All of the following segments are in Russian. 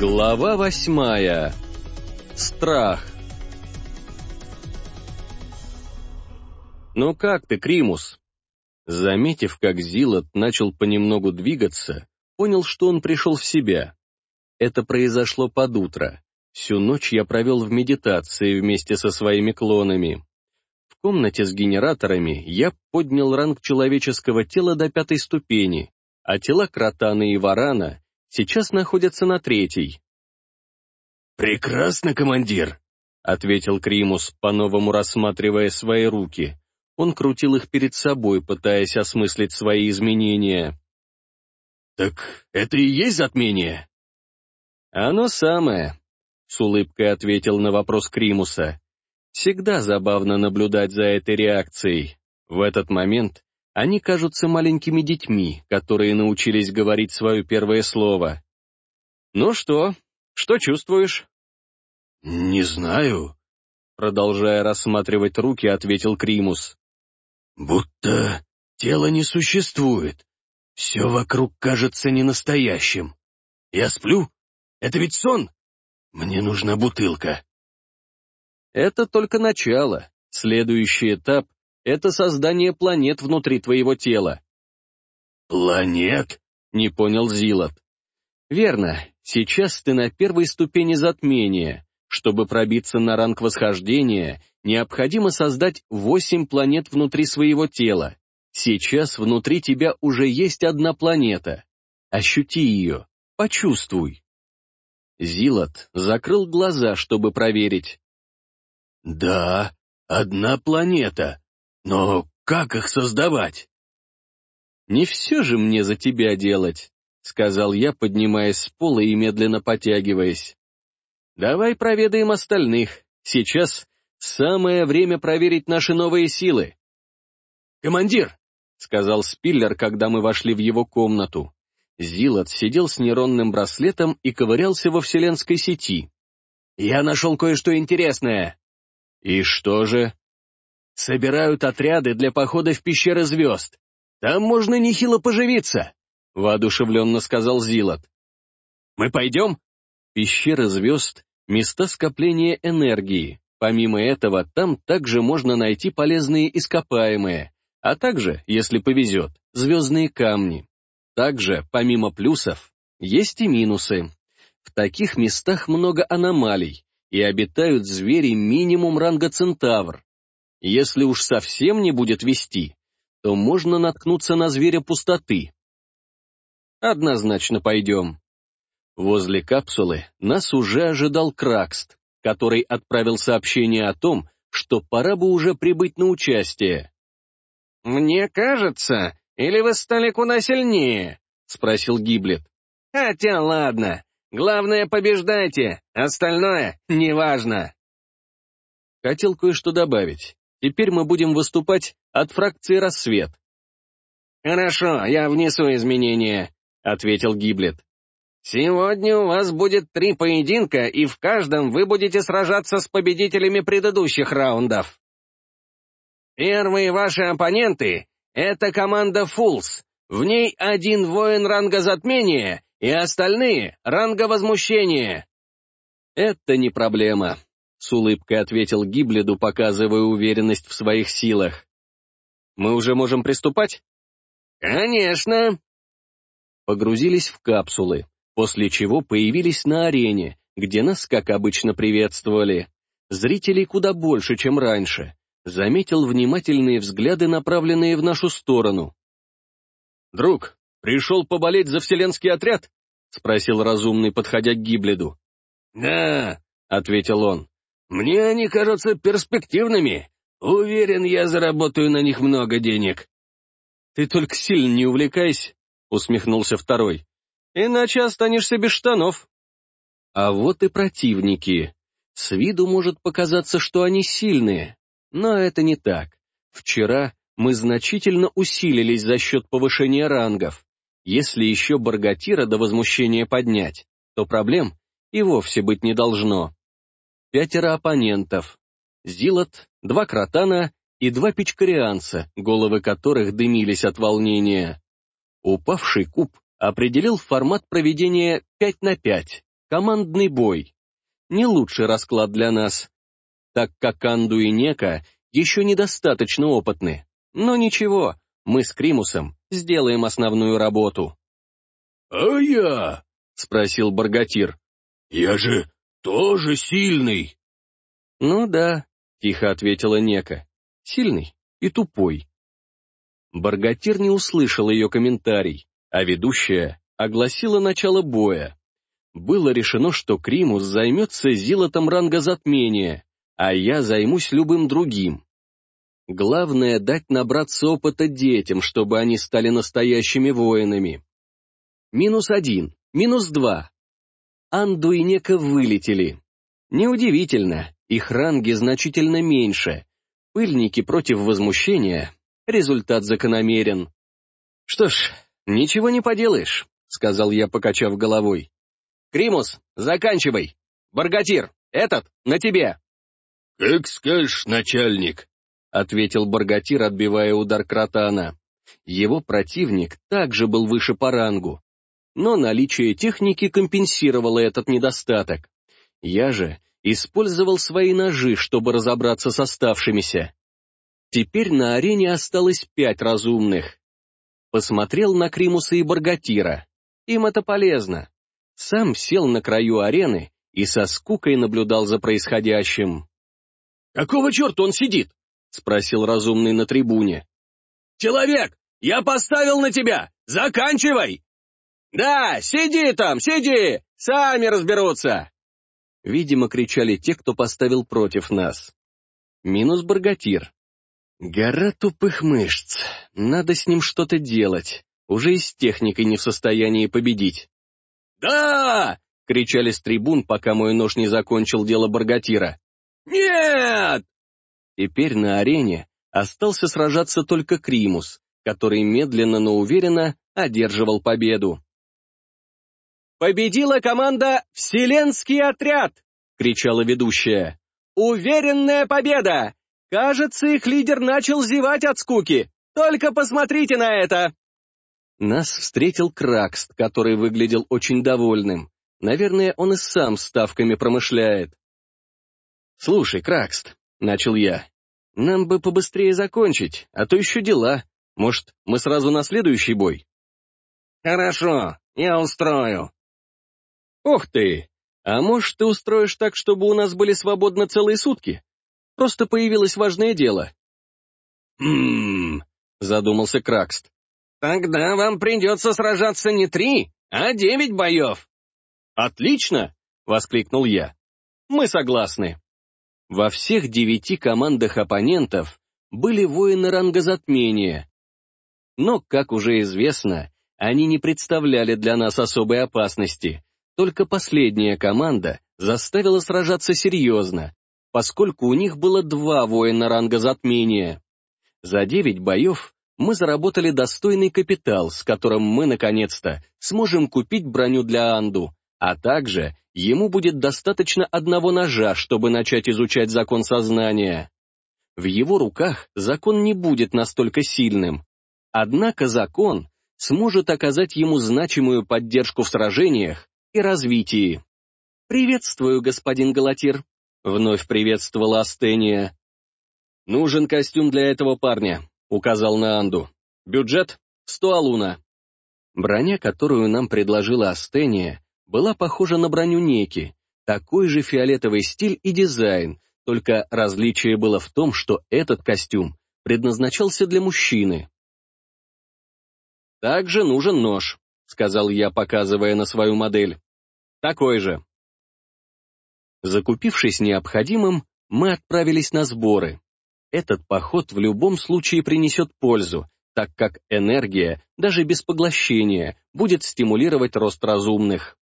Глава восьмая. Страх. «Ну как ты, Кримус?» Заметив, как Зилот начал понемногу двигаться, понял, что он пришел в себя. Это произошло под утро. Всю ночь я провел в медитации вместе со своими клонами. В комнате с генераторами я поднял ранг человеческого тела до пятой ступени, а тела Кротана и Варана сейчас находятся на третьей. «Прекрасно, командир», — ответил Кримус, по-новому рассматривая свои руки. Он крутил их перед собой, пытаясь осмыслить свои изменения. «Так это и есть затмение?» «Оно самое», — с улыбкой ответил на вопрос Кримуса. «Всегда забавно наблюдать за этой реакцией. В этот момент они кажутся маленькими детьми, которые научились говорить свое первое слово. «Ну что? Что чувствуешь?» «Не знаю», — продолжая рассматривать руки, ответил Кримус. «Будто тело не существует. Все вокруг кажется ненастоящим. Я сплю? Это ведь сон? Мне нужна бутылка». Это только начало. Следующий этап — это создание планет внутри твоего тела. «Планет?» — не понял Зилот. «Верно. Сейчас ты на первой ступени затмения. Чтобы пробиться на ранг восхождения, необходимо создать восемь планет внутри своего тела. Сейчас внутри тебя уже есть одна планета. Ощути ее, почувствуй. Зилот закрыл глаза, чтобы проверить. «Да, одна планета. Но как их создавать?» «Не все же мне за тебя делать», — сказал я, поднимаясь с пола и медленно потягиваясь. Давай проведаем остальных. Сейчас самое время проверить наши новые силы. «Командир!» — сказал Спиллер, когда мы вошли в его комнату. Зилот сидел с нейронным браслетом и ковырялся во вселенской сети. «Я нашел кое-что интересное». «И что же?» «Собирают отряды для похода в пещеры звезд. Там можно нехило поживиться», — воодушевленно сказал Зилот. «Мы пойдем?» Пещеры звезд места скопления энергии. Помимо этого, там также можно найти полезные ископаемые, а также, если повезет, звездные камни. Также, помимо плюсов, есть и минусы. В таких местах много аномалий, и обитают звери минимум ранга Центавр. Если уж совсем не будет вести, то можно наткнуться на зверя пустоты. Однозначно пойдем. Возле капсулы нас уже ожидал Кракст, который отправил сообщение о том, что пора бы уже прибыть на участие. «Мне кажется, или вы стали куда сильнее?» — спросил Гиблет. «Хотя ладно, главное побеждайте, остальное неважно». Хотел кое-что добавить. Теперь мы будем выступать от фракции «Рассвет». «Хорошо, я внесу изменения», — ответил Гиблет. Сегодня у вас будет три поединка, и в каждом вы будете сражаться с победителями предыдущих раундов. Первые ваши оппоненты — это команда Фулс. В ней один воин ранга затмения и остальные — ранга возмущения. «Это не проблема», — с улыбкой ответил Гибледу, показывая уверенность в своих силах. «Мы уже можем приступать?» «Конечно». Погрузились в капсулы после чего появились на арене, где нас, как обычно, приветствовали. Зрителей куда больше, чем раньше. Заметил внимательные взгляды, направленные в нашу сторону. «Друг, пришел поболеть за вселенский отряд?» — спросил разумный, подходя к Гибледу. «Да», — ответил он, — «мне они кажутся перспективными. Уверен, я заработаю на них много денег». «Ты только сильно не увлекайся», — усмехнулся второй иначе останешься без штанов. А вот и противники. С виду может показаться, что они сильные, но это не так. Вчера мы значительно усилились за счет повышения рангов. Если еще Баргатира до возмущения поднять, то проблем и вовсе быть не должно. Пятеро оппонентов. Зилот, два кротана и два пичкарианца, головы которых дымились от волнения. Упавший куб определил формат проведения 5 на 5. Командный бой. Не лучший расклад для нас, так как Анду и Нека еще недостаточно опытны. Но ничего, мы с Кримусом сделаем основную работу. «А я?» — спросил Баргатир. «Я же тоже сильный». «Ну да», — тихо ответила Нека. «Сильный и тупой». Баргатир не услышал ее комментарий, а ведущая огласила начало боя. Было решено, что Кримус займется зилотом ранга затмения, а я займусь любым другим. Главное — дать набраться опыта детям, чтобы они стали настоящими воинами. Минус один, минус два. Анду и Нека вылетели. Неудивительно, их ранги значительно меньше. Пыльники против возмущения. Результат закономерен. Что ж, ничего не поделаешь, сказал я, покачав головой. Кримус, заканчивай. Баргатир, этот на тебе. Как скажешь, начальник, — ответил Баргатир, отбивая удар Кратана. Его противник также был выше по рангу, но наличие техники компенсировало этот недостаток. Я же использовал свои ножи, чтобы разобраться с оставшимися. Теперь на арене осталось пять разумных. Посмотрел на Кримуса и Баргатира. Им это полезно. Сам сел на краю арены и со скукой наблюдал за происходящим. «Какого черта он сидит?» — спросил разумный на трибуне. «Человек, я поставил на тебя! Заканчивай!» «Да, сиди там, сиди! Сами разберутся!» Видимо, кричали те, кто поставил против нас. Минус Баргатир. Гора тупых мышц. Надо с ним что-то делать. Уже и с техникой не в состоянии победить. «Да!» — кричали с трибун, пока мой нож не закончил дело Баргатира. «Нет!» Теперь на арене остался сражаться только Кримус, который медленно, но уверенно одерживал победу. «Победила команда «Вселенский отряд!» — кричала ведущая. «Уверенная победа! Кажется, их лидер начал зевать от скуки. Только посмотрите на это!» Нас встретил Кракст, который выглядел очень довольным. Наверное, он и сам ставками промышляет. «Слушай, Кракст», — начал я, — «нам бы побыстрее закончить, а то еще дела. Может, мы сразу на следующий бой?» «Хорошо, я устрою». «Ух ты! А может, ты устроишь так, чтобы у нас были свободно целые сутки? Просто появилось важное дело». «Хм...» — задумался Кракст. «Тогда вам придется сражаться не три, а девять боев». «Отлично!» — воскликнул я. «Мы согласны». Во всех девяти командах оппонентов были воины ранга затмения. Но, как уже известно, они не представляли для нас особой опасности, только последняя команда заставила сражаться серьезно, поскольку у них было два воина ранга затмения. За девять боев мы заработали достойный капитал, с которым мы, наконец-то, сможем купить броню для Анду, а также ему будет достаточно одного ножа, чтобы начать изучать закон сознания. В его руках закон не будет настолько сильным. Однако закон сможет оказать ему значимую поддержку в сражениях и развитии. «Приветствую, господин Галатир», — вновь приветствовала Астения. «Нужен костюм для этого парня», — указал на Анду. «Бюджет — сто алуна». Броня, которую нам предложила Астения, была похожа на броню Неки, такой же фиолетовый стиль и дизайн, только различие было в том, что этот костюм предназначался для мужчины. «Также нужен нож», — сказал я, показывая на свою модель. «Такой же». Закупившись необходимым, мы отправились на сборы. Этот поход в любом случае принесет пользу, так как энергия, даже без поглощения, будет стимулировать рост разумных.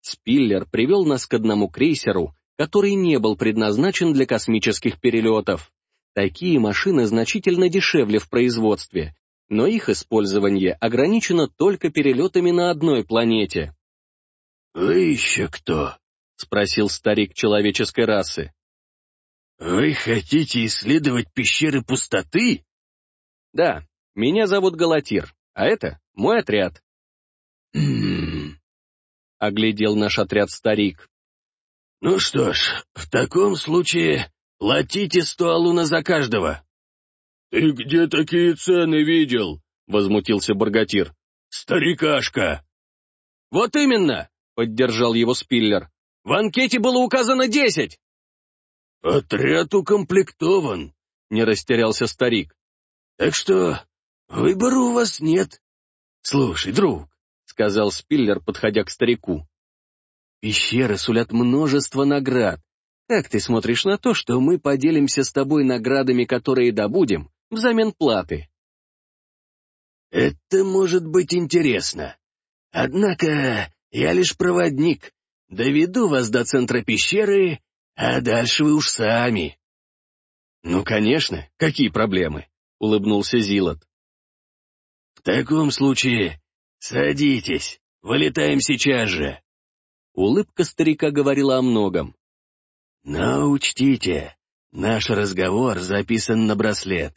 Спиллер привел нас к одному крейсеру, который не был предназначен для космических перелетов. Такие машины значительно дешевле в производстве, но их использование ограничено только перелетами на одной планете. «Вы еще кто?» — спросил старик человеческой расы. «Вы хотите исследовать пещеры пустоты?» «Да, меня зовут Галатир, а это мой отряд». — оглядел наш отряд старик. «Ну что ж, в таком случае платите сто алуна за каждого». «Ты где такие цены видел?» — возмутился Баргатир. «Старикашка!» «Вот именно!» — поддержал его Спиллер. «В анкете было указано десять!» «Отряд укомплектован», — не растерялся старик. «Так что выбора у вас нет. Слушай, друг», — сказал Спиллер, подходя к старику. «Пещеры сулят множество наград. Как ты смотришь на то, что мы поделимся с тобой наградами, которые добудем, взамен платы?» «Это может быть интересно. Однако я лишь проводник. Доведу вас до центра пещеры, а дальше вы уж сами». «Ну, конечно, какие проблемы?» — улыбнулся Зилот. «В таком случае садитесь, вылетаем сейчас же». Улыбка старика говорила о многом. «Но учтите, наш разговор записан на браслет.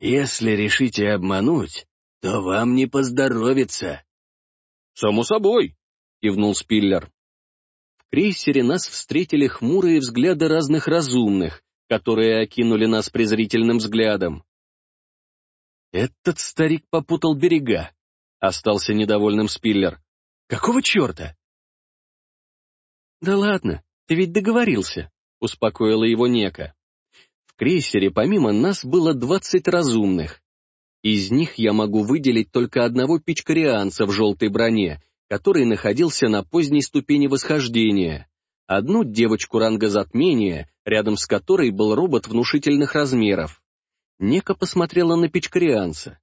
Если решите обмануть, то вам не поздоровится». «Само собой», — кивнул Спиллер. В крейсере нас встретили хмурые взгляды разных разумных, которые окинули нас презрительным взглядом. «Этот старик попутал берега», — остался недовольным Спиллер. «Какого черта?» «Да ладно, ты ведь договорился», — успокоила его Нека. Крейсере помимо нас было двадцать разумных. Из них я могу выделить только одного пичкарианца в желтой броне, который находился на поздней ступени восхождения, одну девочку ранга затмения, рядом с которой был робот внушительных размеров. Нека посмотрела на пичкарианца.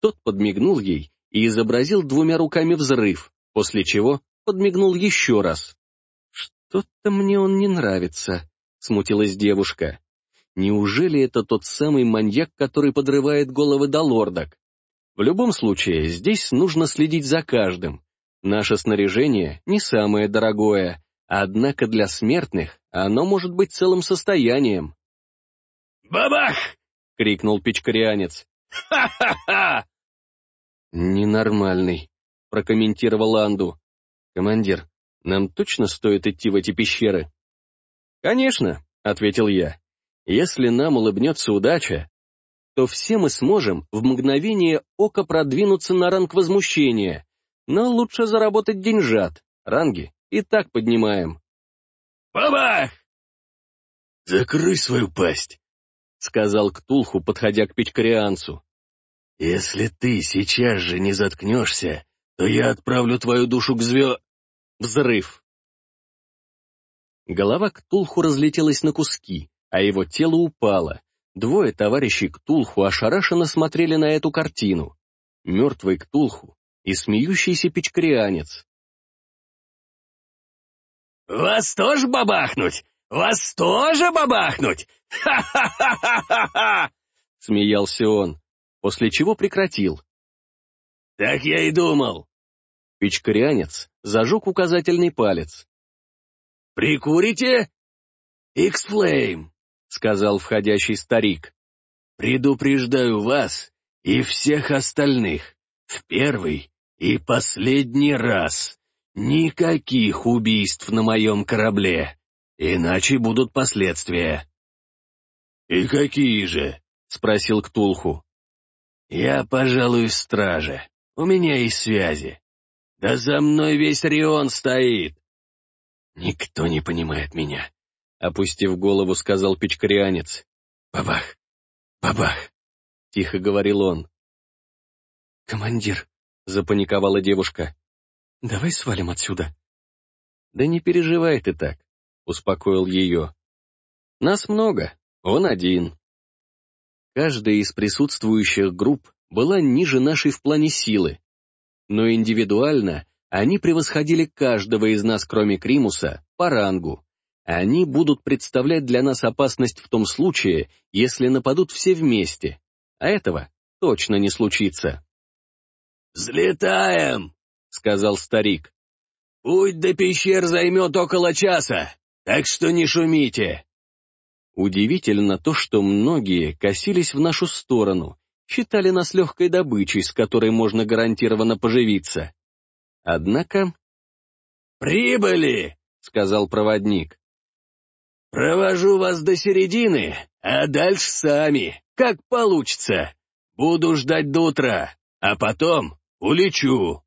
Тот подмигнул ей и изобразил двумя руками взрыв, после чего подмигнул еще раз. «Что-то мне он не нравится», — смутилась девушка. Неужели это тот самый маньяк, который подрывает головы до лордок? В любом случае, здесь нужно следить за каждым. Наше снаряжение не самое дорогое, однако для смертных оно может быть целым состоянием. «Бабах!» — крикнул печкарианец. «Ха-ха-ха!» «Ненормальный», — прокомментировал Анду. «Командир, нам точно стоит идти в эти пещеры?» «Конечно», — ответил я. Если нам улыбнется удача, то все мы сможем в мгновение ока продвинуться на ранг возмущения, но лучше заработать деньжат, ранги и так поднимаем. «Бабах!» «Закрой свою пасть», — сказал Ктулху, подходя к Печкарианцу. «Если ты сейчас же не заткнешься, то я отправлю твою душу к звё...» Взрыв. Голова Ктулху разлетелась на куски, а его тело упало. Двое товарищей Ктулху ошарашенно смотрели на эту картину. Мертвый Ктулху и смеющийся печкарианец. «Вас тоже бабахнуть? Вас тоже бабахнуть? Ха-ха-ха-ха-ха!» Смеялся он, после чего прекратил. «Так я и думал!» Печкарианец зажег указательный палец. «Прикурите? Иксфлейм!» — сказал входящий старик. «Предупреждаю вас и всех остальных в первый и последний раз. Никаких убийств на моем корабле, иначе будут последствия». «И какие же?» — спросил Ктулху. «Я пожалуй страже. У меня есть связи. Да за мной весь Рион стоит». «Никто не понимает меня. — опустив голову, сказал печкарианец. «Бабах! Бабах!» — тихо говорил он. «Командир», — запаниковала девушка, — «давай свалим отсюда». «Да не переживай ты так», — успокоил ее. «Нас много, он один». Каждая из присутствующих групп была ниже нашей в плане силы, но индивидуально они превосходили каждого из нас, кроме Кримуса, по рангу. Они будут представлять для нас опасность в том случае, если нападут все вместе. А этого точно не случится. «Взлетаем!» — сказал старик. «Путь до пещер займет около часа, так что не шумите!» Удивительно то, что многие косились в нашу сторону, считали нас легкой добычей, с которой можно гарантированно поживиться. Однако «Прибыли!» — сказал проводник. «Провожу вас до середины, а дальше сами, как получится. Буду ждать до утра, а потом улечу».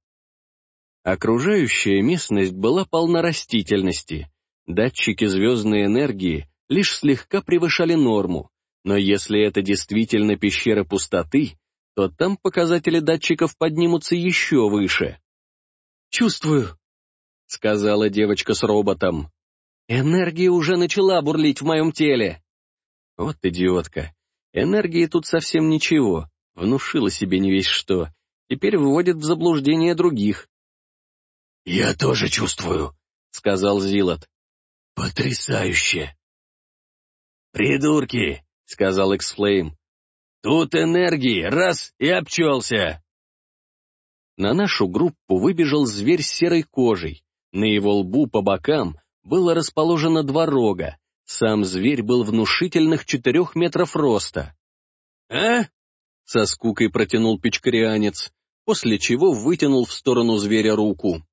Окружающая местность была полна растительности. Датчики звездной энергии лишь слегка превышали норму, но если это действительно пещера пустоты, то там показатели датчиков поднимутся еще выше. «Чувствую», — сказала девочка с роботом. «Энергия уже начала бурлить в моем теле». Вот идиотка. Энергии тут совсем ничего. Внушила себе не весь что. Теперь выводит в заблуждение других. «Я тоже чувствую», — сказал Зилот. «Потрясающе!» «Придурки!» — сказал Эксфлейм. «Тут энергии, раз и обчелся!» На нашу группу выбежал зверь с серой кожей. На его лбу по бокам было расположено два рога. Сам зверь был внушительных четырех метров роста. «А?» — со скукой протянул печкарианец, после чего вытянул в сторону зверя руку.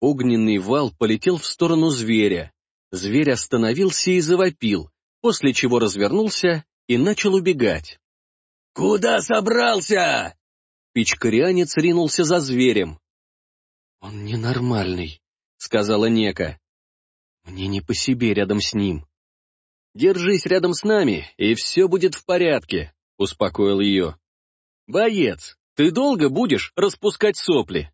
Огненный вал полетел в сторону зверя. Зверь остановился и завопил, после чего развернулся и начал убегать. «Куда собрался?» Пичкарианец ринулся за зверем. «Он ненормальный», — сказала Нека. «Мне не по себе рядом с ним». «Держись рядом с нами, и все будет в порядке», — успокоил ее. «Боец, ты долго будешь распускать сопли?»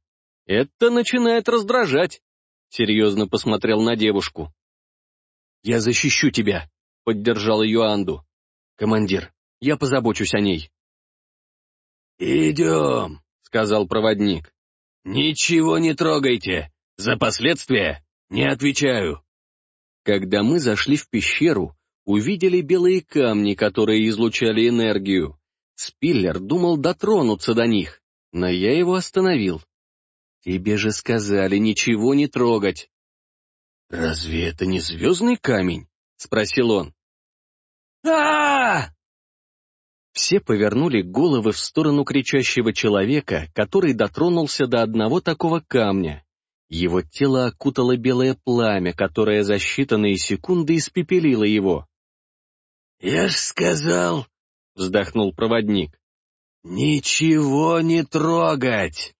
Это начинает раздражать. Серьезно посмотрел на девушку. «Я защищу тебя», — поддержал ее Анду. «Командир, я позабочусь о ней». «Идем», — сказал проводник. «Ничего не трогайте. За последствия не отвечаю». Когда мы зашли в пещеру, увидели белые камни, которые излучали энергию. Спиллер думал дотронуться до них, но я его остановил. «Тебе же сказали ничего не трогать». «Разве это не звездный камень?» — спросил он. а Все повернули головы в сторону кричащего человека, который дотронулся до одного такого камня. Его тело окутало белое пламя, которое за считанные секунды испепелило его. «Я ж сказал», — вздохнул проводник, — «ничего не трогать».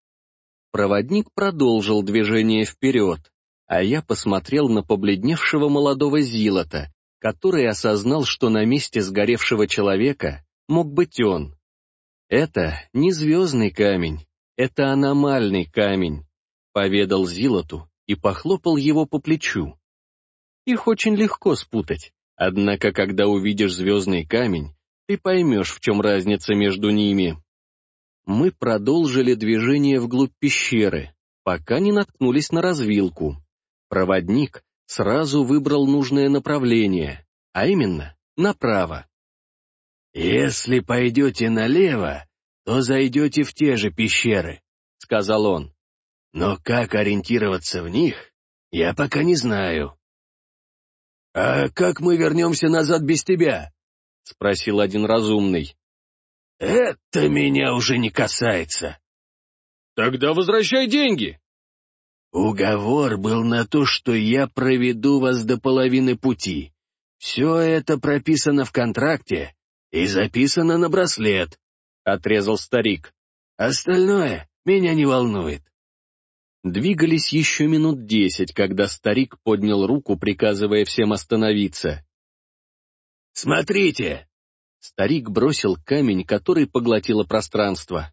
Проводник продолжил движение вперед, а я посмотрел на побледневшего молодого Зилота, который осознал, что на месте сгоревшего человека мог быть он. Это не звездный камень, это аномальный камень, поведал Зилоту и похлопал его по плечу. Их очень легко спутать, однако когда увидишь звездный камень, ты поймешь, в чем разница между ними. Мы продолжили движение вглубь пещеры, пока не наткнулись на развилку. Проводник сразу выбрал нужное направление, а именно направо. «Если пойдете налево, то зайдете в те же пещеры», — сказал он. «Но как ориентироваться в них, я пока не знаю». «А как мы вернемся назад без тебя?» — спросил один разумный. «Это меня уже не касается». «Тогда возвращай деньги». «Уговор был на то, что я проведу вас до половины пути. Все это прописано в контракте и записано на браслет», — отрезал старик. «Остальное меня не волнует». Двигались еще минут десять, когда старик поднял руку, приказывая всем остановиться. «Смотрите, Старик бросил камень, который поглотило пространство.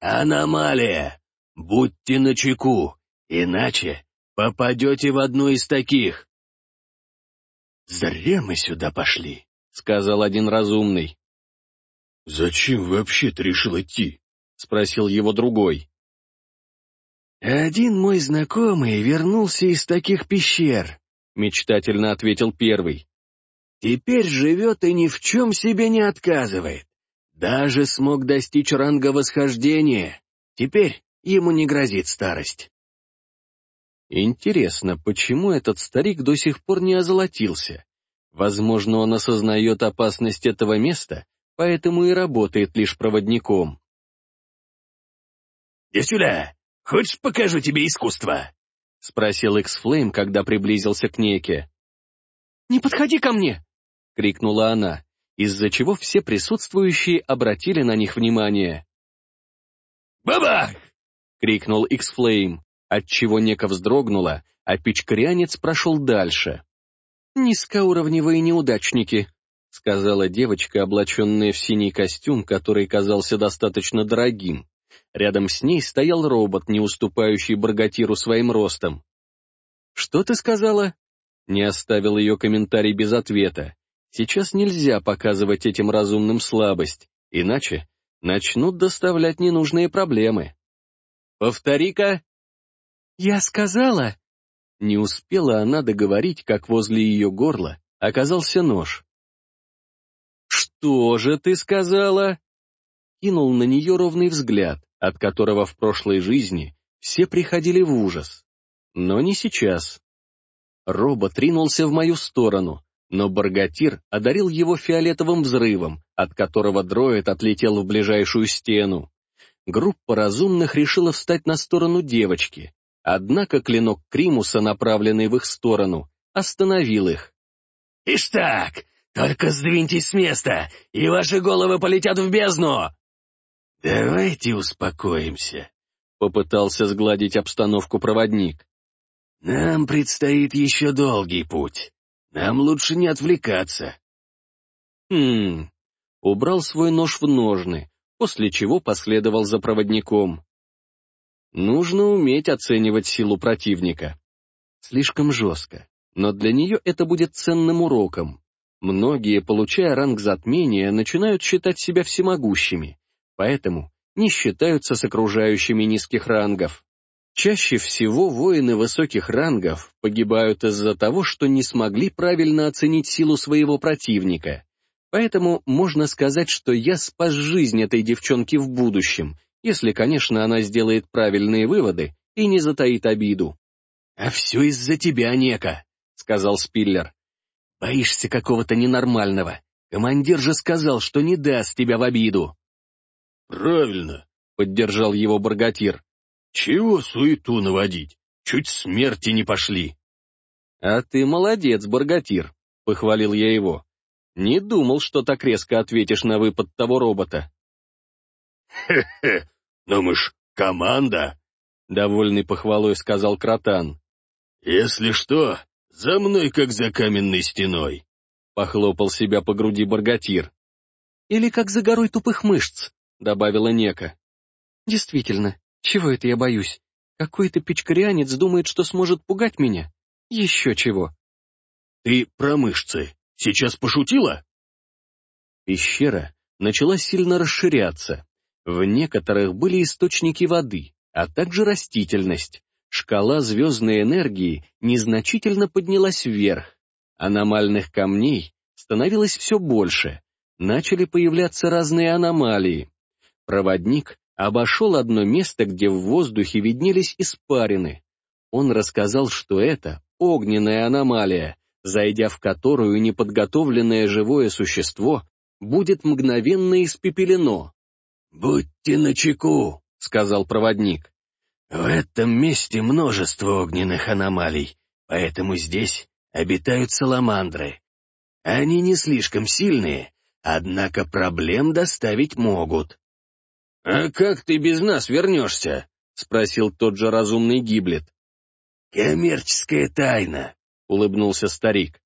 «Аномалия! Будьте начеку, иначе попадете в одну из таких!» «Зря мы сюда пошли», — сказал один разумный. «Зачем вообще ты решил идти?» — спросил его другой. «Один мой знакомый вернулся из таких пещер», — мечтательно ответил первый. Теперь живет и ни в чем себе не отказывает. Даже смог достичь ранга восхождения. Теперь ему не грозит старость. Интересно, почему этот старик до сих пор не озолотился? Возможно, он осознает опасность этого места, поэтому и работает лишь проводником. «Иди сюда! Хочешь, покажу тебе искусство?» — спросил X-Flame, когда приблизился к Неке. «Не подходи ко мне!» — крикнула она, из-за чего все присутствующие обратили на них внимание. «Бабах!» — крикнул X-Flame, отчего Нека вздрогнула, а пичкарянец прошел дальше. «Низкоуровневые неудачники», — сказала девочка, облаченная в синий костюм, который казался достаточно дорогим. Рядом с ней стоял робот, не уступающий Баргатиру своим ростом. «Что ты сказала?» Не оставил ее комментарий без ответа. Сейчас нельзя показывать этим разумным слабость, иначе начнут доставлять ненужные проблемы. «Повтори-ка!» «Я сказала!» Не успела она договорить, как возле ее горла оказался нож. «Что же ты сказала?» Кинул на нее ровный взгляд, от которого в прошлой жизни все приходили в ужас. Но не сейчас. Робот ринулся в мою сторону, но Баргатир одарил его фиолетовым взрывом, от которого дроид отлетел в ближайшую стену. Группа разумных решила встать на сторону девочки, однако клинок Кримуса, направленный в их сторону, остановил их. «Ишь так! Только сдвиньтесь с места, и ваши головы полетят в бездну!» «Давайте успокоимся», — попытался сгладить обстановку проводник. «Нам предстоит еще долгий путь. Нам лучше не отвлекаться». «Хм...» Убрал свой нож в ножны, после чего последовал за проводником. Нужно уметь оценивать силу противника. Слишком жестко, но для нее это будет ценным уроком. Многие, получая ранг затмения, начинают считать себя всемогущими, поэтому не считаются с окружающими низких рангов. Чаще всего воины высоких рангов погибают из-за того, что не смогли правильно оценить силу своего противника. Поэтому можно сказать, что я спас жизнь этой девчонки в будущем, если, конечно, она сделает правильные выводы и не затаит обиду. «А все из-за тебя, Нека», — сказал Спиллер. «Боишься какого-то ненормального. Командир же сказал, что не даст тебя в обиду». «Правильно», — поддержал его Баргатир. «Чего суету наводить? Чуть смерти не пошли». «А ты молодец, Баргатир», — похвалил я его. «Не думал, что так резко ответишь на выпад того робота». «Хе-хе, но мы ж команда», — довольный похвалой сказал Кротан. «Если что, за мной как за каменной стеной», — похлопал себя по груди Баргатир. «Или как за горой тупых мышц», — добавила Нека. «Действительно, чего это я боюсь? Какой-то пичкарианец думает, что сможет пугать меня? Еще чего». «Ты про мышцы сейчас пошутила?» Пещера начала сильно расширяться. В некоторых были источники воды, а также растительность. Шкала звездной энергии незначительно поднялась вверх. Аномальных камней становилось все больше. Начали появляться разные аномалии. Проводник обошел одно место, где в воздухе виднелись испарины. Он рассказал, что это огненная аномалия, зайдя в которую неподготовленное живое существо будет мгновенно испепелено. «Будьте начеку», — сказал проводник. «В этом месте множество огненных аномалий, поэтому здесь обитают саламандры. Они не слишком сильные, однако проблем доставить могут. «А как ты без нас вернешься?» — спросил тот же разумный Гиблет. «Коммерческая тайна», — улыбнулся старик.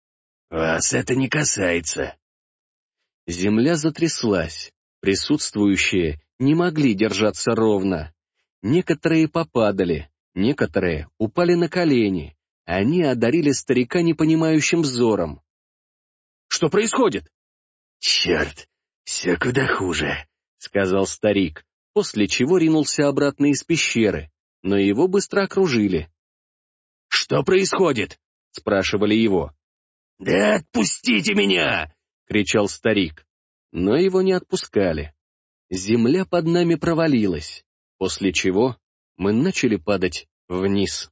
«Вас это не касается». Земля затряслась. Присутствующие не могли держаться ровно. Некоторые попадали, некоторые упали на колени. Они одарили старика непонимающим взором. «Что происходит?» «Черт, все куда хуже», — сказал старик после чего ринулся обратно из пещеры, но его быстро окружили. «Что происходит?» — спрашивали его. «Да отпустите меня!» — кричал старик. Но его не отпускали. Земля под нами провалилась, после чего мы начали падать вниз.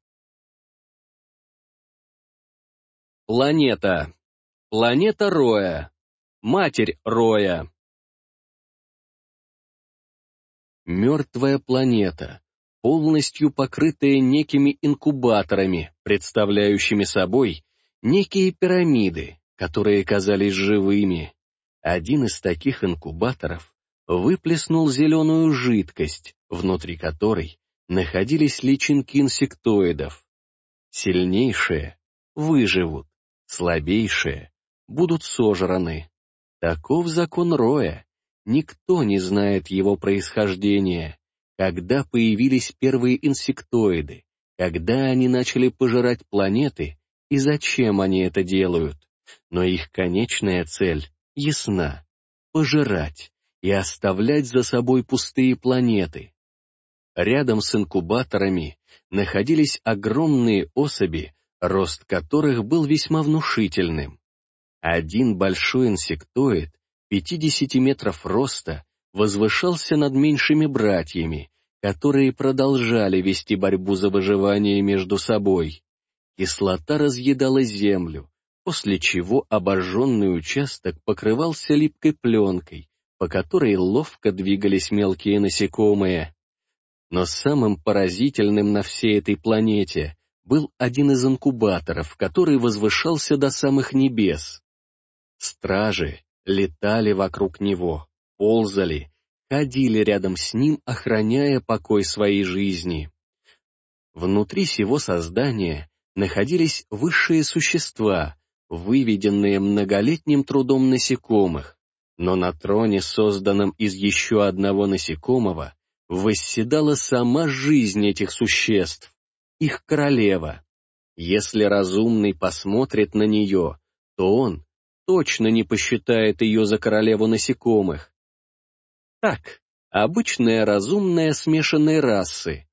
Планета. Планета Роя. Матерь Роя. Мертвая планета, полностью покрытое некими инкубаторами, представляющими собой некие пирамиды, которые казались живыми. Один из таких инкубаторов выплеснул зеленую жидкость, внутри которой находились личинки инсектоидов. Сильнейшие выживут, слабейшие будут сожраны. Таков закон Роя. Никто не знает его происхождения. Когда появились первые инсектоиды, когда они начали пожирать планеты и зачем они это делают. Но их конечная цель ясна — пожирать и оставлять за собой пустые планеты. Рядом с инкубаторами находились огромные особи, рост которых был весьма внушительным. Один большой инсектоид, 50 метров роста, возвышался над меньшими братьями, которые продолжали вести борьбу за выживание между собой. Кислота разъедала землю, после чего обожженный участок покрывался липкой пленкой, по которой ловко двигались мелкие насекомые. Но самым поразительным на всей этой планете был один из инкубаторов, который возвышался до самых небес. Стражи летали вокруг него, ползали, ходили рядом с ним, охраняя покой своей жизни. Внутри сего создания находились высшие существа, выведенные многолетним трудом насекомых, но на троне, созданном из еще одного насекомого, восседала сама жизнь этих существ, их королева. Если разумный посмотрит на нее, то он точно не посчитает ее за королеву насекомых. Так, обычная разумная смешанной расы.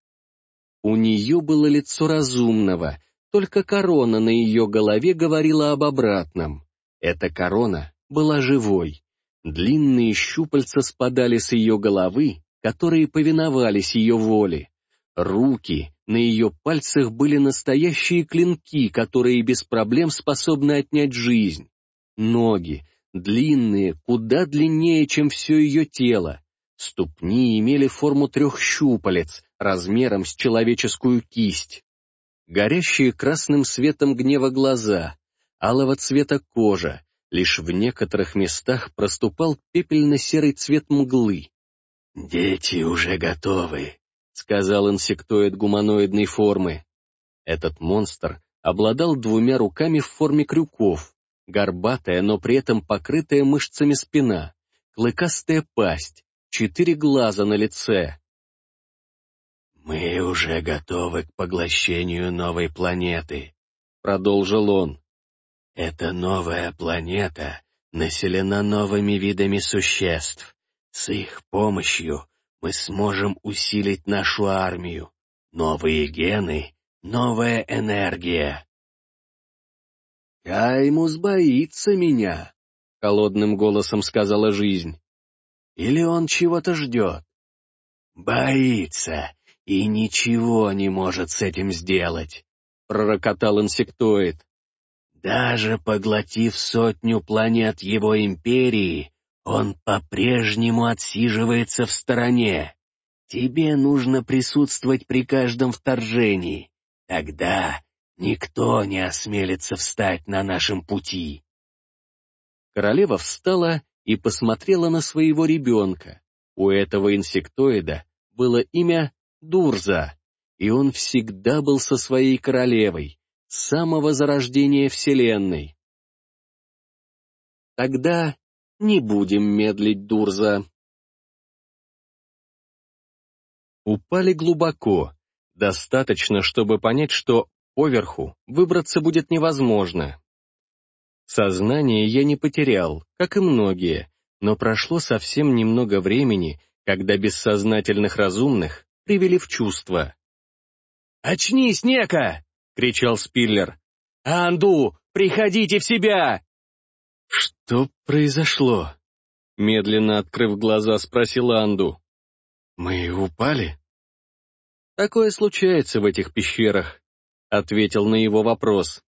У нее было лицо разумного, только корона на ее голове говорила об обратном. Эта корона была живой. Длинные щупальца спадали с ее головы, которые повиновались ее воле. Руки на ее пальцах были настоящие клинки, которые без проблем способны отнять жизнь. Ноги, длинные, куда длиннее, чем все ее тело. Ступни имели форму трех щупалец, размером с человеческую кисть горящие красным светом гнева глаза, алого цвета кожа, лишь в некоторых местах проступал пепельно-серый цвет мглы. «Дети уже готовы», — сказал инсектоид гуманоидной формы. Этот монстр обладал двумя руками в форме крюков, горбатая, но при этом покрытая мышцами спина, клыкастая пасть, четыре глаза на лице, «Мы уже готовы к поглощению новой планеты», — продолжил он. «Эта новая планета населена новыми видами существ. С их помощью мы сможем усилить нашу армию. Новые гены, новая энергия». «Каймус боится меня», — холодным голосом сказала жизнь. «Или он чего-то ждет?» «Боится и ничего не может с этим сделать», — пророкотал инсектоид. «Даже поглотив сотню планет его империи, он по-прежнему отсиживается в стороне. Тебе нужно присутствовать при каждом вторжении. Тогда никто не осмелится встать на нашем пути». Королева встала и посмотрела на своего ребенка. У этого инсектоида было имя Дурза, и он всегда был со своей королевой, с самого зарождения Вселенной. Тогда не будем медлить, Дурза. Упали глубоко, достаточно, чтобы понять, что поверху выбраться будет невозможно. Сознание я не потерял, как и многие, но прошло совсем немного времени, когда бессознательных разумных привели в чувство. «Очнись, Нека!» — кричал Спиллер. «Анду, приходите в себя!» «Что произошло?» — медленно открыв глаза, спросил Анду. «Мы упали?» «Такое случается в этих пещерах», — ответил на его вопрос.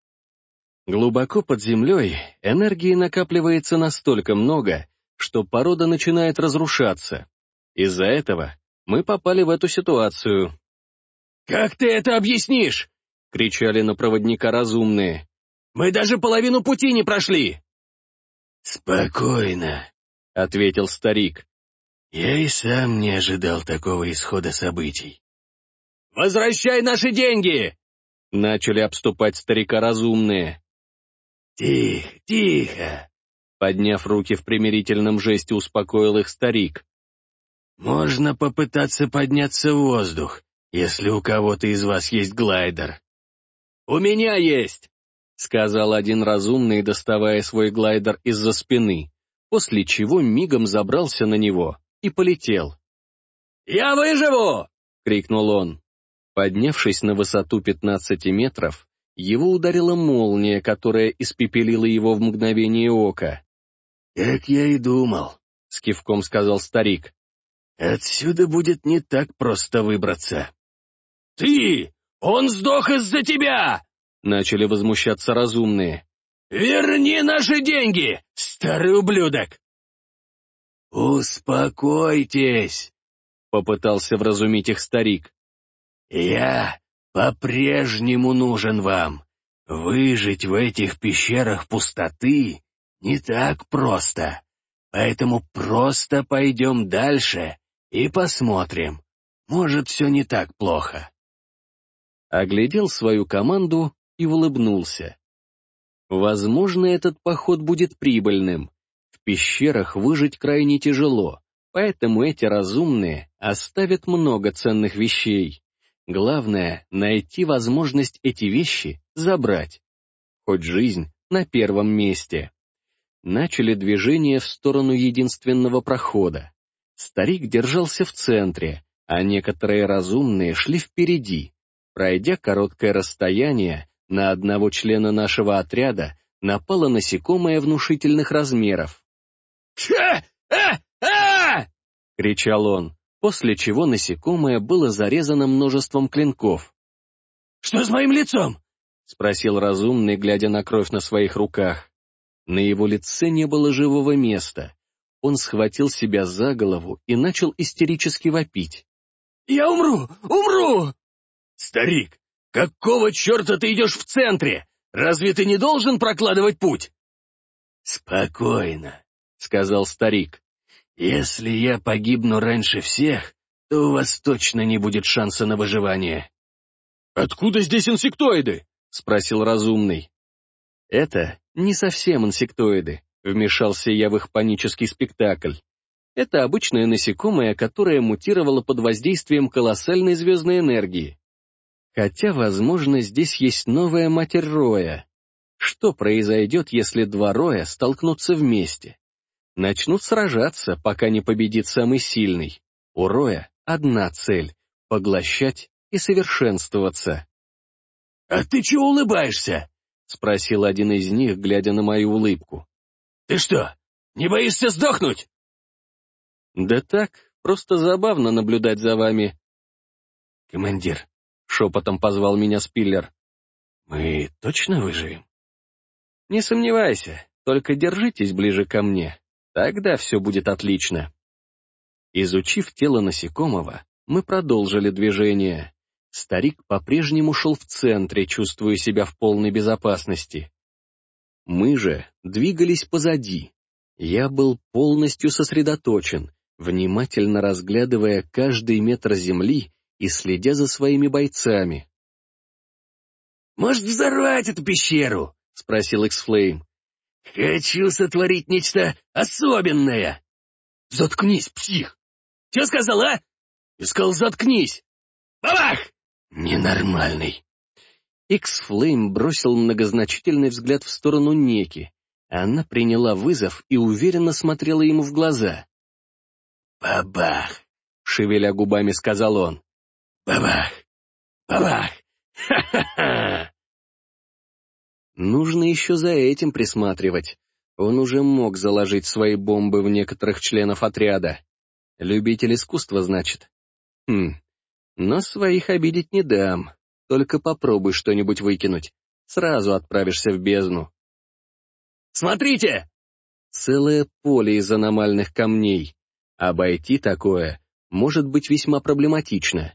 Глубоко под землей энергии накапливается настолько много, что порода начинает разрушаться. Из-за этого мы попали в эту ситуацию. «Как ты это объяснишь?» — кричали на проводника разумные. «Мы даже половину пути не прошли!» «Спокойно», — ответил старик. «Я и сам не ожидал такого исхода событий». «Возвращай наши деньги!» — начали обступать старика разумные. «Тихо, тихо!» — подняв руки в примирительном жесте, успокоил их старик. «Можно попытаться подняться в воздух, если у кого-то из вас есть глайдер». «У меня есть!» — сказал один разумный, доставая свой глайдер из-за спины, после чего мигом забрался на него и полетел. «Я выживу!» — крикнул он. Поднявшись на высоту 15 метров, его ударила молния, которая испепелила его в мгновение ока. «Как я и думал», — с кивком сказал старик. «Отсюда будет не так просто выбраться». «Ты! Он сдох из-за тебя!» Начали возмущаться разумные. «Верни наши деньги, старый ублюдок!» «Успокойтесь!» — попытался вразумить их старик. «Я по-прежнему нужен вам. Выжить в этих пещерах пустоты не так просто. Поэтому просто пойдем дальше и посмотрим. Может, все не так плохо». Оглядел свою команду и улыбнулся. Возможно, этот поход будет прибыльным. В пещерах выжить крайне тяжело, поэтому эти разумные оставят много ценных вещей. Главное — найти возможность эти вещи забрать. Хоть жизнь на первом месте. Начали движение в сторону единственного прохода. Старик держался в центре, а некоторые разумные шли впереди. Пройдя короткое расстояние, на одного члена нашего отряда напало насекомое внушительных размеров. «Ха-а-а!» — кричал он, после чего насекомое было зарезано множеством клинков. «Что с моим лицом?» — спросил разумный, глядя на кровь на своих руках. На его лице не было живого места. Он схватил себя за голову и начал истерически вопить. «Я умру! Умру!» «Старик, «Какого черта ты идешь в центре? Разве ты не должен прокладывать путь?» «Спокойно», — сказал старик. «Если я погибну раньше всех, то у вас точно не будет шанса на выживание». «Откуда здесь инсектоиды?» — спросил разумный. «Это не совсем инсектоиды», — вмешался я в их панический спектакль. «Это обычное насекомое, которое мутировало под воздействием колоссальной звездной энергии. Хотя, возможно, здесь есть новая матерь Роя. Что произойдет, если два Роя столкнутся вместе? Начнут сражаться, пока не победит самый сильный. У Роя одна цель — поглощать и совершенствоваться. «А ты чего улыбаешься?» — спросил один из них, глядя на мою улыбку. «Ты что, не боишься сдохнуть?» «Да так, просто забавно наблюдать за вами». «Командир, — шепотом позвал меня Спиллер. «Мы точно выживем?» «Не сомневайся, только держитесь ближе ко мне, тогда все будет отлично». Изучив тело насекомого, мы продолжили движение. Старик по-прежнему шел в центре, чувствуя себя в полной безопасности. Мы же двигались позади. Я был полностью сосредоточен, внимательно разглядывая каждый метр земли и следя за своими бойцами. «Может взорвать эту пещеру?» — спросил Эксфлейм. «Хочу сотворить нечто особенное!» «Заткнись, псих!» «Че сказал, а?» «Искал, заткнись!» «Бабах!» «Ненормальный!» Иксфлейм бросил многозначительный взгляд в сторону Неки. Она приняла вызов и уверенно смотрела ему в глаза. «Бабах!» — шевеля губами сказал он. Бабах! Бабах! Ха-ха-ха! Нужно еще за этим присматривать. Он уже мог заложить свои бомбы в некоторых членов отряда. Любитель искусства, значит. Хм, но своих обидеть не дам. Только попробуй что-нибудь выкинуть. Сразу отправишься в бездну. «Смотрите!» Целое поле из аномальных камней. Обойти такое может быть весьма проблематично.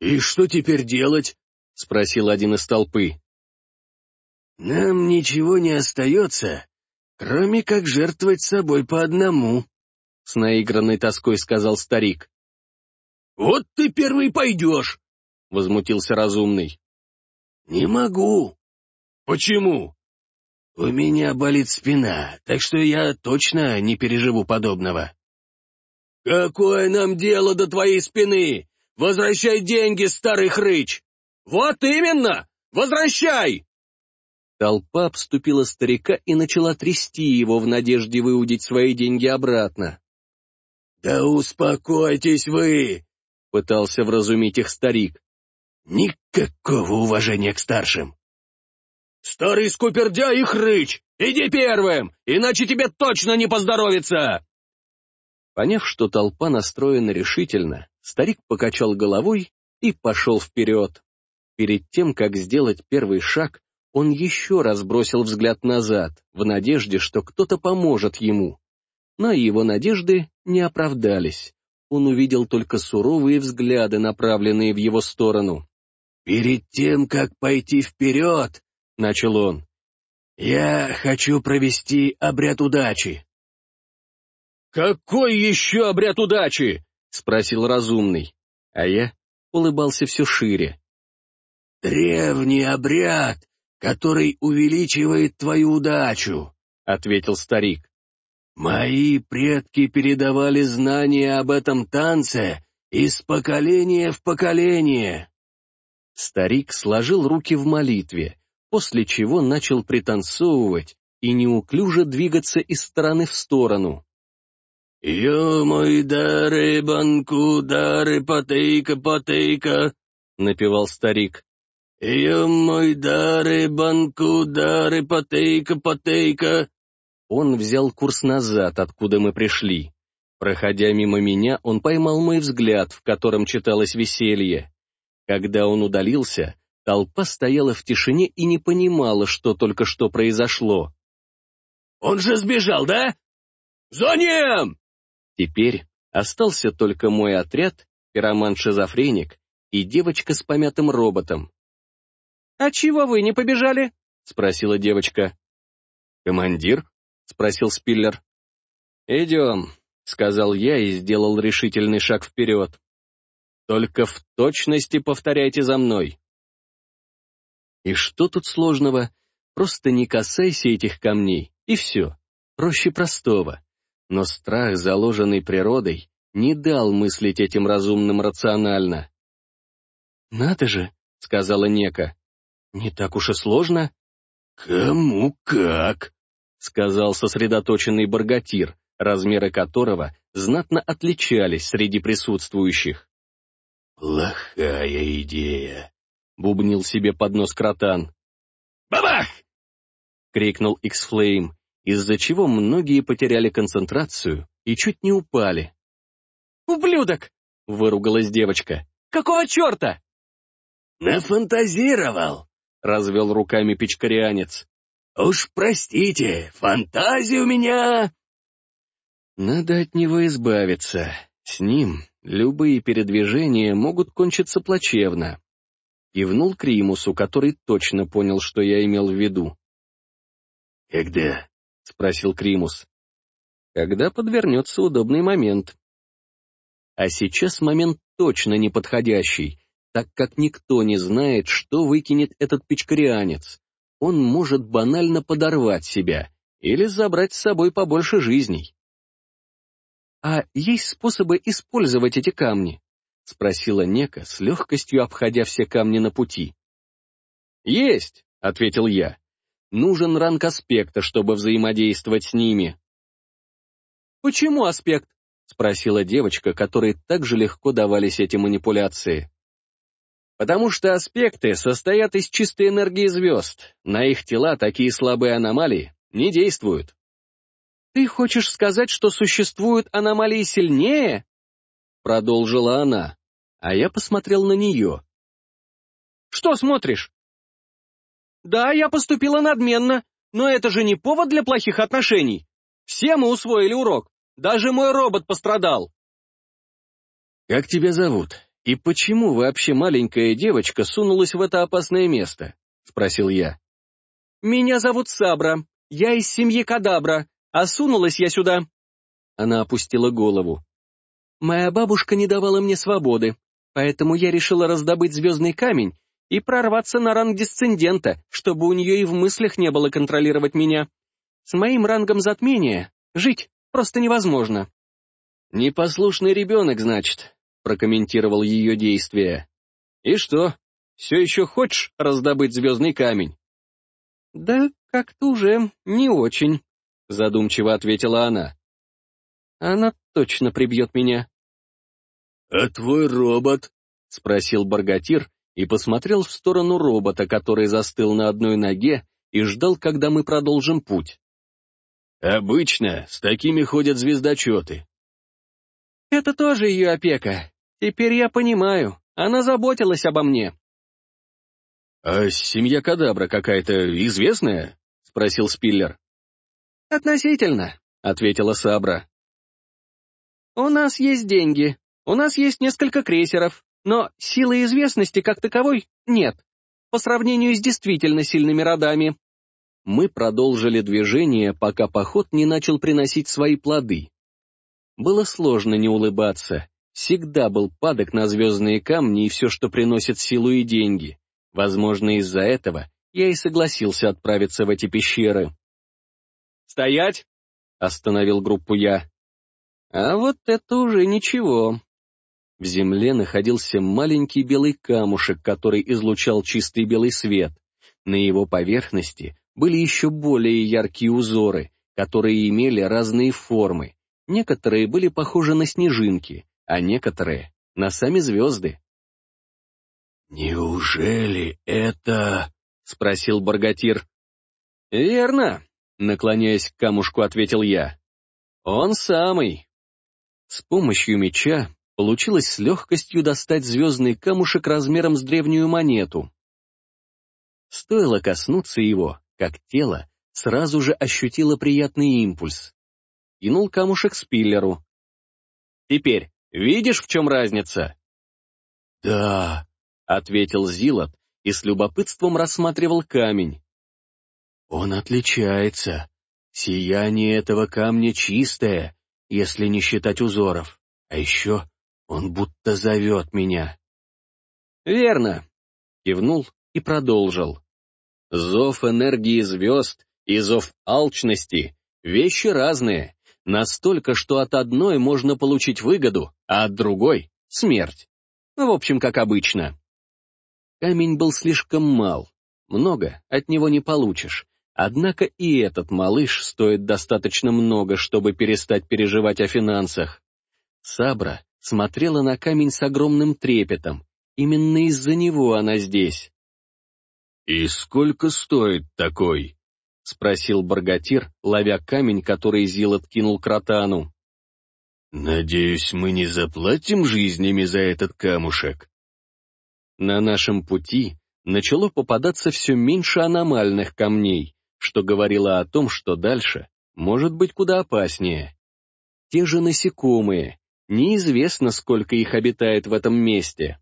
«И что теперь делать?» — спросил один из толпы. «Нам ничего не остается, кроме как жертвовать собой по одному», — с наигранной тоской сказал старик. «Вот ты первый пойдешь!» — возмутился разумный. «Не могу». «Почему?» «У меня болит спина, так что я точно не переживу подобного». «Какое нам дело до твоей спины? Возвращай деньги, старый хрыч!» «Вот именно! Возвращай!» Толпа обступила старика и начала трясти его в надежде выудить свои деньги обратно. «Да успокойтесь вы!» — пытался вразумить их старик. «Никакого уважения к старшим!» «Старый скупердя и хрыч! Иди первым, иначе тебе точно не поздоровится!» Поняв, что толпа настроена решительно, старик покачал головой и пошел вперед. Перед тем, как сделать первый шаг, он еще раз бросил взгляд назад, в надежде, что кто-то поможет ему. Но его надежды не оправдались. Он увидел только суровые взгляды, направленные в его сторону. «Перед тем, как пойти вперед», — начал он, — «я хочу провести обряд удачи». «Какой еще обряд удачи?» — спросил разумный. А я улыбался все шире. «Древний обряд, который увеличивает твою удачу», — ответил старик. «Мои предки передавали знания об этом танце из поколения в поколение». Старик сложил руки в молитве, после чего начал пританцовывать и неуклюже двигаться из стороны в сторону. «Ё мой дары банку, дары потейка, потейка», — напевал старик. «Ё мой дары банку, дары потейка, потейка». Он взял курс назад, откуда мы пришли. Проходя мимо меня, он поймал мой взгляд, в котором читалось веселье. Когда он удалился, толпа стояла в тишине и не понимала, что только что произошло. «Он же сбежал, да? За ним!» Теперь остался только мой отряд, пироман-шизофреник и девочка с помятым роботом. «А чего вы не побежали?» — спросила девочка. «Командир?» — спросил Спиллер. «Идем», — сказал я и сделал решительный шаг вперед. «Только в точности повторяйте за мной». И что тут сложного? Просто не касайся этих камней, и все. Проще простого. Но страх, заложенный природой, не дал мыслить этим разумным рационально. «Надо же», — сказала Нека, — «не так уж и сложно». «Кому как», — сказал сосредоточенный Баргатир, размеры которого знатно отличались среди присутствующих. «Плохая идея», — бубнил себе под нос Кротан. «Бабах!» — крикнул Иксфлейм, из-за чего многие потеряли концентрацию и чуть не упали. «Ублюдок!» — выругалась девочка. «Какого черта?» «Нафантазировал!» — развел руками печкарианец. «Уж простите, фантазия у меня...» «Надо от него избавиться. С ним любые передвижения могут кончиться плачевно». Кивнул Кримусу, который точно понял, что я имел в виду. «Когда?» — спросил Кримус. «Когда подвернется удобный момент». А сейчас момент точно неподходящий, так как никто не знает, что выкинет этот печкарианец. Он может банально подорвать себя или забрать с собой побольше жизней. «А есть способы использовать эти камни?» — спросила Нека, с легкостью обходя все камни на пути. «Есть», — ответил я. Нужен ранг аспекта, чтобы взаимодействовать с ними. «Почему аспект?» — спросила девочка, которой так же легко давались эти манипуляции. «Потому что аспекты состоят из чистой энергии звезд. На их тела такие слабые аномалии не действуют». «Ты хочешь сказать, что существуют аномалии сильнее?» Продолжила она, а я посмотрел на нее. «Что смотришь?» Да, я поступила надменно, но это же не повод для плохих отношений. Все мы усвоили урок. Даже мой робот пострадал. «Как тебя зовут? «И почему вообще маленькая девочка сунулась в это опасное место?» — спросил я. «Меня зовут Сабра. Я из семьи Кадабра, а сунулась я сюда...» Она опустила голову. «Моя бабушка не давала мне свободы, поэтому я решила раздобыть звездный камень и прорваться на ранг дисцендента, чтобы у нее и в мыслях не было контролировать меня. С моим рангом затмения жить просто невозможно». «Непослушный ребенок, значит», — прокомментировал ее действия. «И что, все еще хочешь раздобыть звездный камень?» «Да как-то уже не очень», — задумчиво ответила она. «Она точно прибьет меня». «А твой робот?» — спросил Баргатир и посмотрел в сторону робота, который застыл на одной ноге и ждал, когда мы продолжим путь. «Обычно с такими ходят звездочеты. Это тоже ее опека. Теперь я понимаю, она заботилась обо мне. «А семья Кадабра какая-то известная?» — спросил Спиллер. «Относительно», — ответила Сабра. «У нас есть деньги, у нас есть несколько крейсеров, но силы известности как таковой нет, по сравнению с действительно сильными родами». Мы продолжили движение, пока поход не начал приносить свои плоды. Было сложно не улыбаться. Всегда был падок на звездные камни и все, что приносит силу и деньги. Возможно, из-за этого я и согласился отправиться в эти пещеры. «Стоять!» — остановил группу я. А вот это уже ничего. В земле находился маленький белый камушек, который излучал чистый белый свет. На его поверхности были еще более яркие узоры, которые имели разные формы, Некоторые были похожи на снежинки, а некоторые — на сами звезды. «Неужели это...» — спросил Баргатир. «Верно», — наклоняясь к камушку, ответил я. «Он самый». С помощью меча получилось с легкостью достать звездный камушек размером с древнюю монету. Стоило коснуться его, как тело сразу же ощутило приятный импульс кинул камушек спиллеру. «Теперь видишь, в чем разница?» «Да», — ответил Зилот и с любопытством рассматривал камень. «Он отличается. Сияние этого камня чистое, если не считать узоров. А еще он будто зовет меня». «Верно», — кивнул и продолжил. «Зов энергии звезд и зов алчности — вещи разные, Настолько, что от одной можно получить выгоду, а от другой — смерть. В общем, как обычно. Камень был слишком мал. Много от него не получишь. Однако и этот малыш стоит достаточно много, чтобы перестать переживать о финансах. Сабра смотрела на камень с огромным трепетом. Именно из-за него она здесь. «И сколько стоит такой?» — спросил Баргатир, ловя камень, который Зил откинул к ротану. «Надеюсь, мы не заплатим жизнями за этот камушек?» На нашем пути начало попадаться все меньше аномальных камней, что говорило о том, что дальше может быть куда опаснее. Те же насекомые, неизвестно, сколько их обитает в этом месте.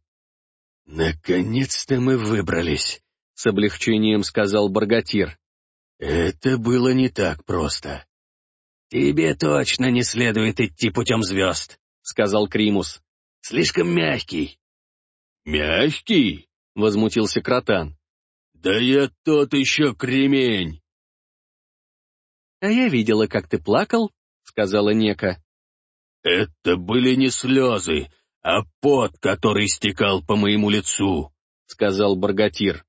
«Наконец-то мы выбрались», — с облегчением сказал Баргатир. Это было не так просто. «Тебе точно не следует идти путем звезд», — сказал Кримус. «Слишком мягкий». «Мягкий?» — возмутился Кротан. «Да я тот еще кремень!» «А я видела, как ты плакал», — сказала Нека. «Это были не слезы, а пот, который стекал по моему лицу», — сказал Баргатир.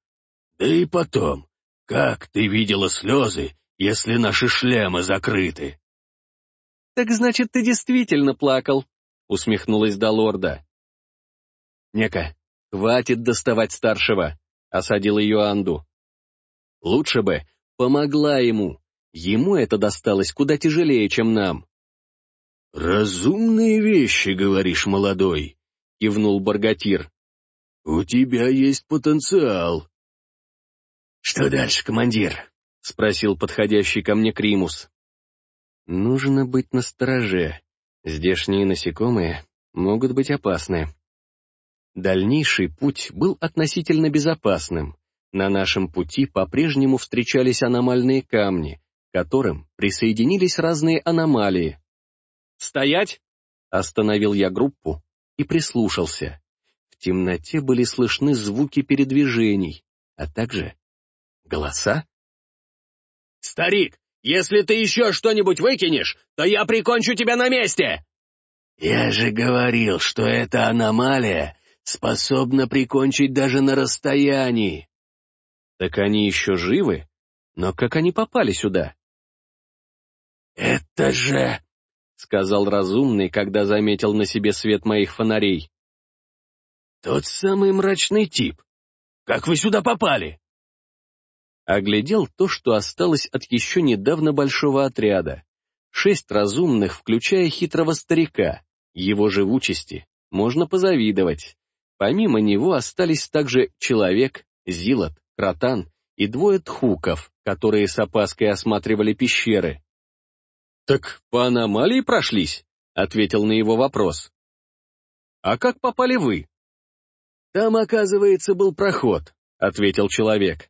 «Да и потом, как ты видела слезы, если наши шлемы закрыты?» «Так значит, ты действительно плакал», — усмехнулась Долорда. «Нека, хватит доставать старшего», — осадил ее Анду. «Лучше бы помогла ему. Ему это досталось куда тяжелее, чем нам». «Разумные вещи, говоришь, молодой», — кивнул Баргатир. «У тебя есть потенциал, «Что дальше, командир?» — спросил подходящий ко мне Кримус. «Нужно быть настороже. Здешние насекомые могут быть опасны». Дальнейший путь был относительно безопасным. На нашем пути по-прежнему встречались аномальные камни, к которым присоединились разные аномалии. «Стоять!» — остановил я группу и прислушался. В темноте были слышны звуки передвижений, а также голоса. «Старик, если ты еще что-нибудь выкинешь, то я прикончу тебя на месте!» «Я же говорил, что эта аномалия способна прикончить даже на расстоянии». «Так они еще живы? Но как они попали сюда?» «Это же...» — сказал разумный, когда заметил на себе свет моих фонарей. «Тот самый мрачный тип. Как вы сюда попали?» Оглядел то, что осталось от еще недавно большого отряда. Шесть разумных, включая хитрого старика. Его живучести можно позавидовать. Помимо него остались также Человек, Зилот, Кротан и двое тхуков, которые с опаской осматривали пещеры. «Так по аномалии прошлись?» — ответил на его вопрос. «А как попали вы?» «Там, оказывается, был проход», — ответил человек.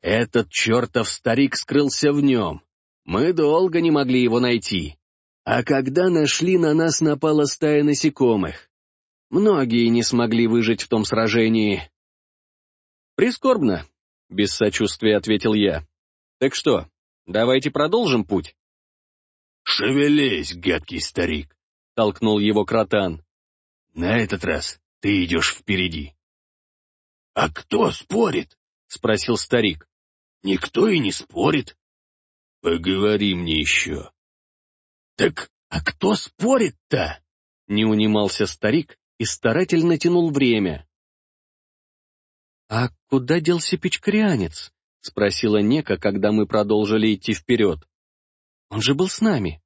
«Этот чертов старик скрылся в нем. Мы долго не могли его найти. А когда нашли, на нас напала стая насекомых. Многие не смогли выжить в том сражении. «Прискорбно», — без сочувствия ответил я. «Так что, давайте продолжим путь?» «Шевелись, гадкий старик», — толкнул его кротан. «На этот раз ты идешь впереди». «А кто спорит?» — спросил старик. «Никто и не спорит». «Поговори мне еще», «Так а кто спорит-то?» — не унимался старик и старательно тянул время. «А куда делся печкарианец?» — спросила Нека, когда мы продолжили идти вперед. «Он же был с нами».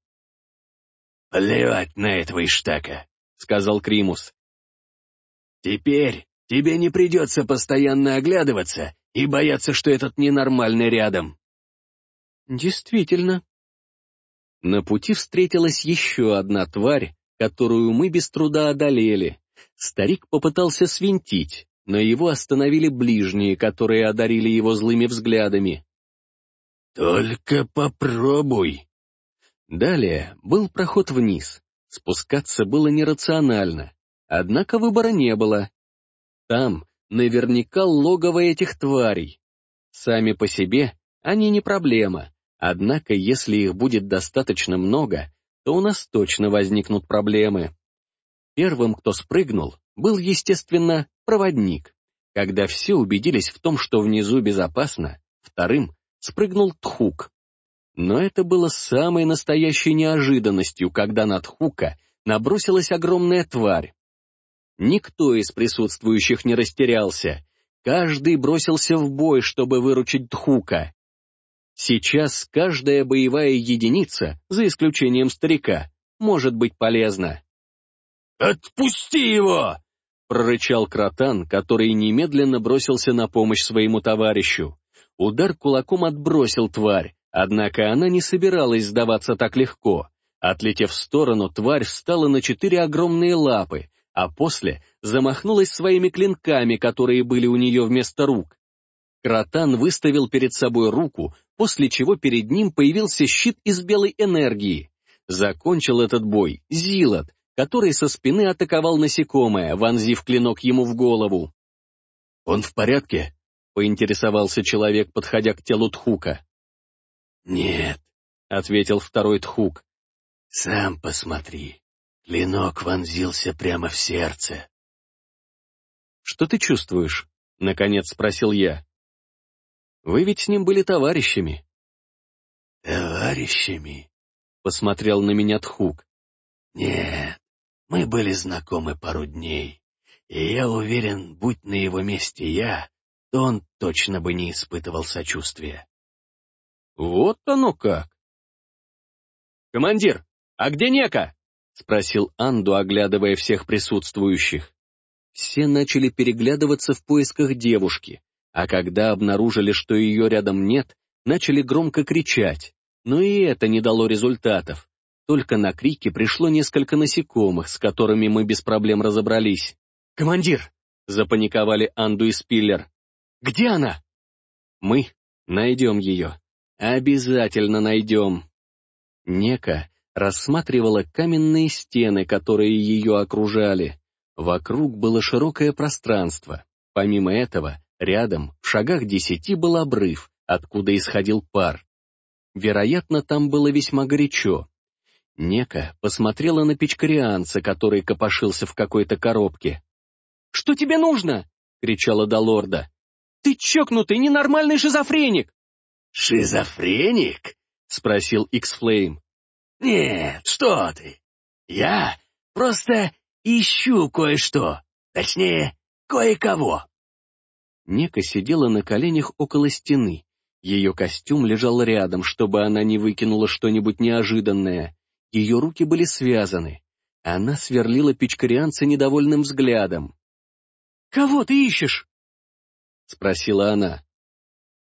«Плевать на этого Иштака», — сказал Кримус. «Теперь тебе не придется постоянно оглядываться и бояться, что этот ненормальный рядом». «Действительно», на пути встретилась еще одна тварь, которую мы без труда одолели. Старик попытался свинтить, но его остановили ближние, которые одарили его злыми взглядами. «Только попробуй!» Далее был проход вниз. Спускаться было нерационально, однако выбора не было. Там наверняка логово этих тварей. Сами по себе они не проблема, Однако, если их будет достаточно много, то у нас точно возникнут проблемы. Первым, кто спрыгнул, был, естественно, проводник. Когда все убедились в том, что внизу безопасно, вторым спрыгнул Тхук. Но это было самой настоящей неожиданностью, когда на Тхука набросилась огромная тварь. Никто из присутствующих не растерялся. Каждый бросился в бой, чтобы выручить Тхука. Сейчас каждая боевая единица, за исключением старика, может быть полезна. «Отпусти его!» — прорычал Кротан, который немедленно бросился на помощь своему товарищу. Удар кулаком отбросил тварь, однако она не собиралась сдаваться так легко. Отлетев в сторону, тварь встала на четыре огромные лапы, а после замахнулась своими клинками, которые были у нее вместо рук. Кротан выставил перед собой руку, после чего перед ним появился щит из белой энергии. Закончил этот бой Зилот, который со спины атаковал насекомое, вонзив клинок ему в голову. «Он в порядке?» — поинтересовался человек, подходя к телу Тхука. «Нет», — ответил второй Тхук. «Сам посмотри, клинок вонзился прямо в сердце». «Что ты чувствуешь?» — наконец спросил я. Вы ведь с ним были товарищами. Товарищами? Посмотрел на меня Тхук. Нет, мы были знакомы пару дней. И я уверен, будь на его месте я, то он точно бы не испытывал сочувствия. Вот оно как. «Командир, а где Нека?» — спросил Анду, оглядывая всех присутствующих. Все начали переглядываться в поисках девушки, а когда обнаружили, что ее рядом нет, начали громко кричать. Но и это не дало результатов. Только на крики пришло несколько насекомых, с которыми мы без проблем разобрались. «Командир, — запаниковали Анду и Спиллер. «Где она?» «Мы найдем ее. Обязательно найдем». Нека рассматривала каменные стены, которые ее окружали. Вокруг было широкое пространство. Помимо этого, рядом, в шагах десяти, был обрыв, откуда исходил пар. Вероятно, там было весьма горячо. Нека посмотрела на печкарианца, который копошился в какой-то коробке. «Что тебе нужно?» — кричала Долорда. «Ты чокнутый, ненормальный шизофреник!» «Шизофреник?» — спросил Иксфлейм. «Нет, что ты! Я просто ищу кое-что, точнее, кое-кого». Нека сидела на коленях около стены. Ее костюм лежал рядом, чтобы она не выкинула что-нибудь неожиданное. Ее руки были связаны. Она сверлила печкарианца недовольным взглядом. «Кого ты ищешь?» — спросила она.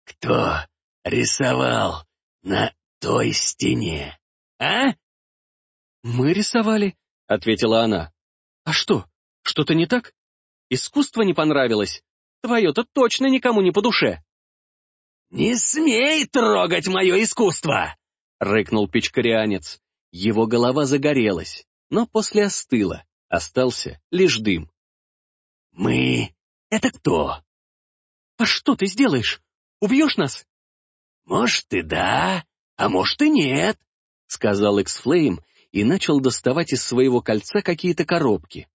«Кто рисовал на той стене, а?» «Мы рисовали», — ответила она. «А что, что-то не так? Искусство не понравилось? Твое-то точно никому не по душе». «Не смей трогать мое искусство!» — рыкнул печкарианец. Его голова загорелась, но после остыла, остался лишь дым. «Мы — это кто?» «А что ты сделаешь? Убьешь нас?» «Может, и да, а может, и нет», — сказал Эксфлейм и начал доставать из своего кольца какие-то коробки.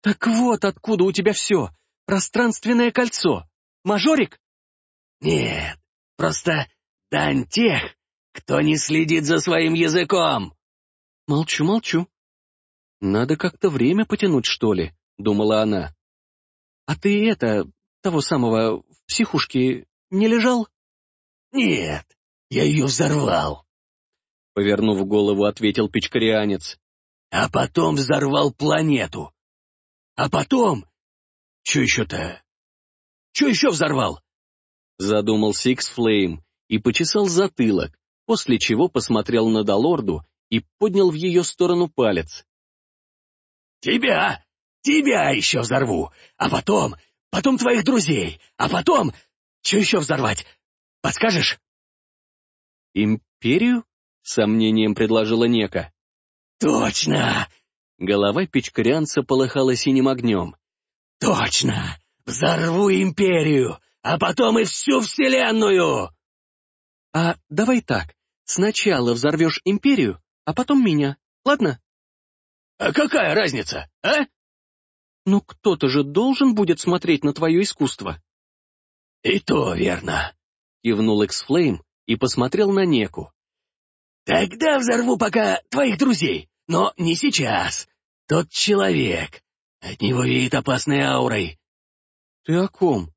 «Так вот откуда у тебя все, пространственное кольцо. Мажорик?» «Нет, просто дань тех, кто не следит за своим языком!» «Молчу, молчу. Надо как-то время потянуть, что ли?» — думала она. «А ты это, того самого, в психушке не лежал?» «Нет, я ее взорвал», — повернув голову, ответил печкарианец. «А потом взорвал планету. А потом... Че еще-то? Че еще взорвал?» Задумался Иксфлейм и почесал затылок, после чего посмотрел на Долорду и поднял в ее сторону палец. «Тебя! Тебя еще взорву! А потом, потом твоих друзей! А потом... Что еще взорвать? Подскажешь?» «Империю?» — сомнением предложила Нека. «Точно!» — голова печкарянца полыхала синим огнем. «Точно! Взорву империю, а потом и всю вселенную!» «А давай так, сначала взорвешь империю, а потом меня, ладно?» «А какая разница, а?» «Ну кто-то же должен будет смотреть на твое искусство». «И то верно», — кивнул Эксфлейм и посмотрел на Неку. «Тогда взорву пока твоих друзей, но не сейчас. Тот человек, от него веет опасной аурой». «Ты о ком?»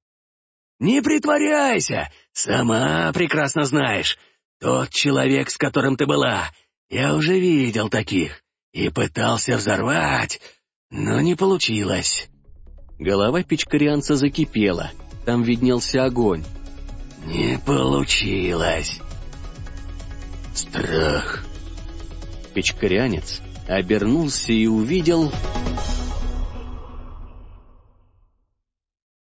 «Не притворяйся, сама прекрасно знаешь. Тот человек, с которым ты была, я уже видел таких и пытался взорвать, но не получилось». Голова печкарианца закипела, там виднелся огонь. «Не получилось. Страх». Печкарянец обернулся и увидел...